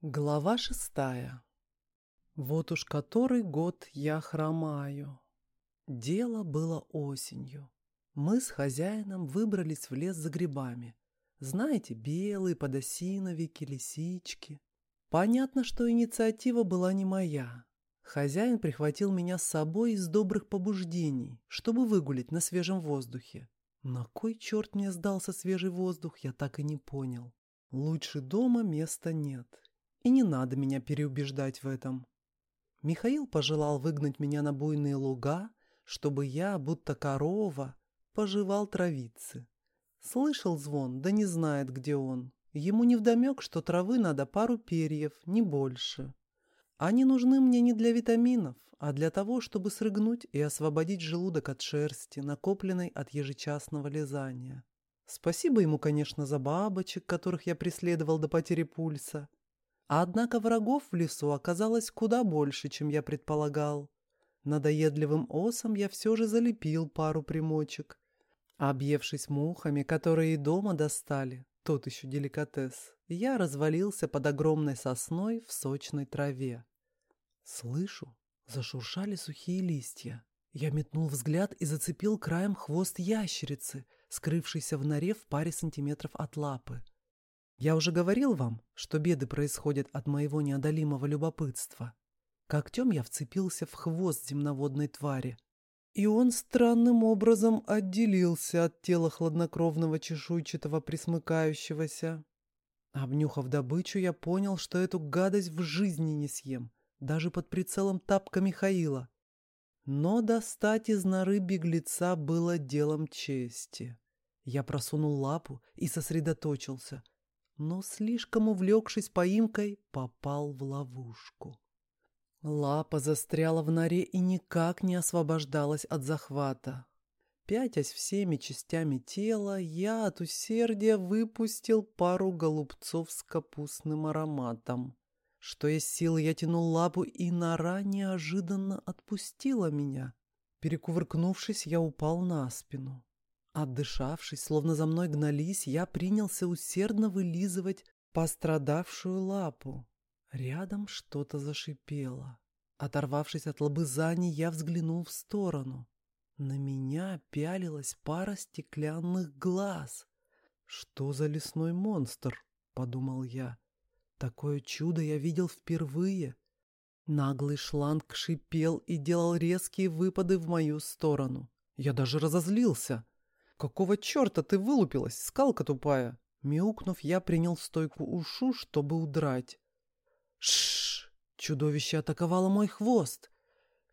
Глава шестая. Вот уж который год я хромаю. Дело было осенью. Мы с хозяином выбрались в лес за грибами. Знаете, белые подосиновики, лисички. Понятно, что инициатива была не моя. Хозяин прихватил меня с собой из добрых побуждений, чтобы выгулить на свежем воздухе. На кой черт мне сдался свежий воздух, я так и не понял. Лучше дома места нет и не надо меня переубеждать в этом. Михаил пожелал выгнать меня на буйные луга, чтобы я, будто корова, пожевал травицы. Слышал звон, да не знает, где он. Ему невдомек, что травы надо пару перьев, не больше. Они нужны мне не для витаминов, а для того, чтобы срыгнуть и освободить желудок от шерсти, накопленной от ежечасного лизания. Спасибо ему, конечно, за бабочек, которых я преследовал до потери пульса, Однако врагов в лесу оказалось куда больше, чем я предполагал. Надоедливым осом я все же залепил пару примочек. Объевшись мухами, которые и дома достали, тот еще деликатес, я развалился под огромной сосной в сочной траве. Слышу, зашуршали сухие листья. Я метнул взгляд и зацепил краем хвост ящерицы, скрывшейся в норе в паре сантиметров от лапы. Я уже говорил вам, что беды происходят от моего неодолимого любопытства. Когтем я вцепился в хвост земноводной твари, и он странным образом отделился от тела хладнокровного чешуйчатого присмыкающегося. Обнюхав добычу, я понял, что эту гадость в жизни не съем, даже под прицелом тапка Михаила. Но достать из норы беглеца было делом чести. Я просунул лапу и сосредоточился — но, слишком увлекшись поимкой, попал в ловушку. Лапа застряла в норе и никак не освобождалась от захвата. Пятясь всеми частями тела, я от усердия выпустил пару голубцов с капустным ароматом. Что из силы я тянул лапу, и нора неожиданно отпустила меня. Перекувыркнувшись, я упал на спину. Отдышавшись, словно за мной гнались, я принялся усердно вылизывать пострадавшую лапу. Рядом что-то зашипело. Оторвавшись от лобызаний, я взглянул в сторону. На меня пялилась пара стеклянных глаз. «Что за лесной монстр?» — подумал я. «Такое чудо я видел впервые». Наглый шланг шипел и делал резкие выпады в мою сторону. Я даже разозлился — «Какого черта ты вылупилась, скалка тупая?» Мяукнув, я принял стойку ушу, чтобы удрать. Шш! Чудовище атаковало мой хвост.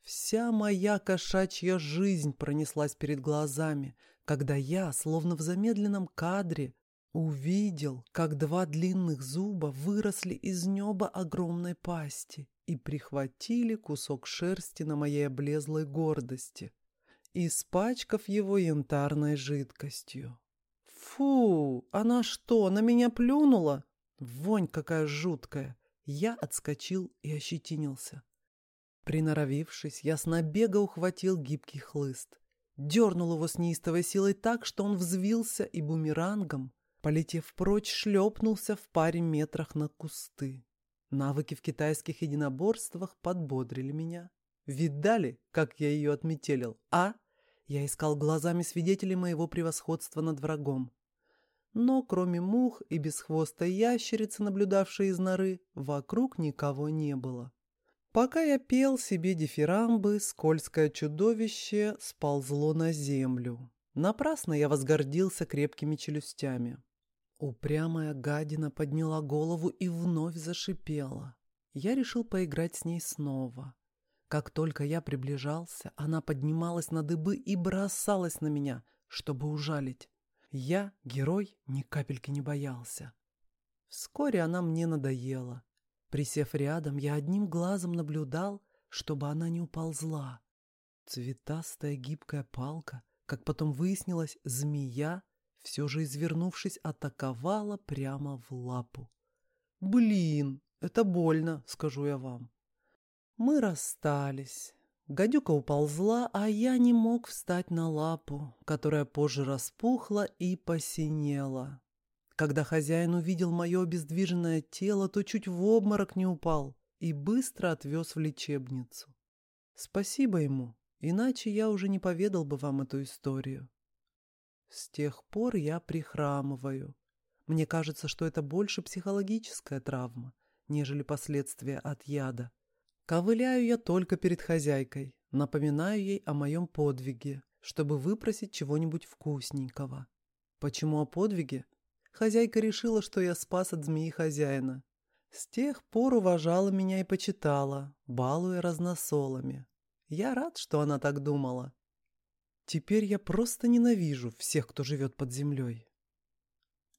Вся моя кошачья жизнь пронеслась перед глазами, когда я, словно в замедленном кадре, увидел, как два длинных зуба выросли из неба огромной пасти и прихватили кусок шерсти на моей облезлой гордости испачкав его янтарной жидкостью. «Фу! Она что, на меня плюнула? Вонь какая жуткая!» Я отскочил и ощетинился. Приноровившись, я с набега ухватил гибкий хлыст. Дернул его с неистовой силой так, что он взвился и бумерангом, полетев прочь, шлепнулся в паре метрах на кусты. Навыки в китайских единоборствах подбодрили меня. Видали, как я ее отметелил, а? Я искал глазами свидетелей моего превосходства над врагом. Но кроме мух и бесхвостой ящерицы, наблюдавшей из норы, вокруг никого не было. Пока я пел себе дифирамбы, скользкое чудовище сползло на землю. Напрасно я возгордился крепкими челюстями. Упрямая гадина подняла голову и вновь зашипела. Я решил поиграть с ней снова. Как только я приближался, она поднималась на дыбы и бросалась на меня, чтобы ужалить. Я, герой, ни капельки не боялся. Вскоре она мне надоела. Присев рядом, я одним глазом наблюдал, чтобы она не уползла. Цветастая гибкая палка, как потом выяснилось, змея, все же извернувшись, атаковала прямо в лапу. «Блин, это больно, скажу я вам. Мы расстались. Гадюка уползла, а я не мог встать на лапу, которая позже распухла и посинела. Когда хозяин увидел мое обездвиженное тело, то чуть в обморок не упал и быстро отвез в лечебницу. Спасибо ему, иначе я уже не поведал бы вам эту историю. С тех пор я прихрамываю. Мне кажется, что это больше психологическая травма, нежели последствия от яда. Ковыляю я только перед хозяйкой, напоминаю ей о моем подвиге, чтобы выпросить чего-нибудь вкусненького. Почему о подвиге? Хозяйка решила, что я спас от змеи хозяина. С тех пор уважала меня и почитала, балуя разносолами. Я рад, что она так думала. Теперь я просто ненавижу всех, кто живет под землей.